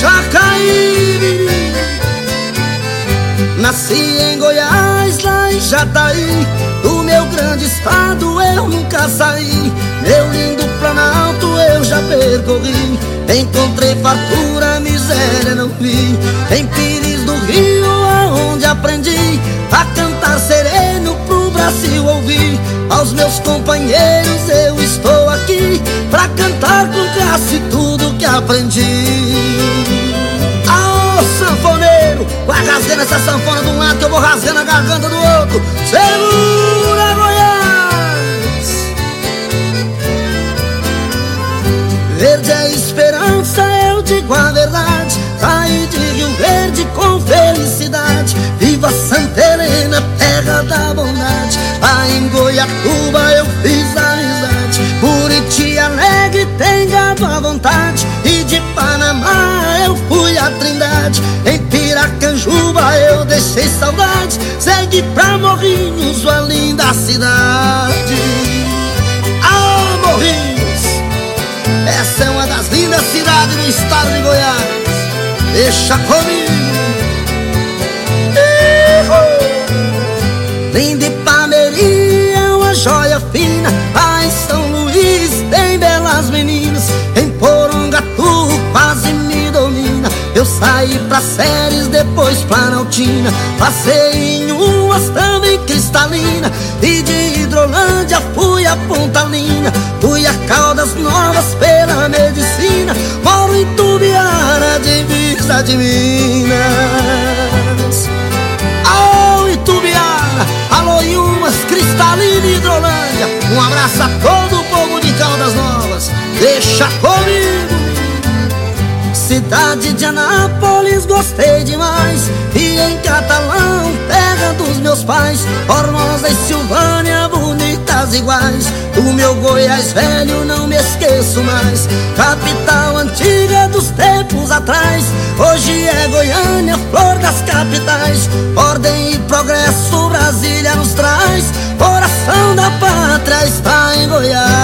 Jacaí Nasci em Goiás, lá em Jataí. Do meu grande estado eu nunca saí. Meu lindo planalto eu já percorri. Encontrei fartura, miséria não vi. Em Pires do Rio aonde aprendi A cantar sereno pro Brasil ouvir. Aos meus companheiros eu estou aqui Pra cantar com classe tudo que aprendi. Sanfoneiro Vai rasgando essa sanfona de um lado que eu vou rasgando a garganta do outro. Segura Goiás! Verde é esperança, eu digo a verdade. Saí de Rio Verde com felicidade. Viva Santa Helena, terra da bondade. Lá em Goiatuba eu fiz vontade. E de Panamá eu fui a Trindade. Em Piracanjuba eu deixei saudade. Segui pra Morrinhos, uma linda cidade. Ah, Morrinhos Essa é uma das lindas cidades do estado de Goiás. Deixa comigo saí pra séries, depois Planaltina. Passei em umas também cristalina. E de Hidrolândia fui a Pontalina Fui a Caldas Novas pela medicina. Moro em Tubiara, divisa de Minas. Oh, Itubiara, alô Yumas, Cristalina e Hidrolândia. Um abraço a todo o povo de Caldas Novas. Deixa comigo. Cidade de Anápolis, gostei demais. E em Catalão, terra dos meus pais Formosa e Silvânia, bonitas iguais. Do meu Goiás velho não me esqueço mais. Capital antiga dos tempos atrás. Hoje é Goiânia, flor das capitais. Ordem e progresso, Brasília nos traz. Coração da pátria está em Goiás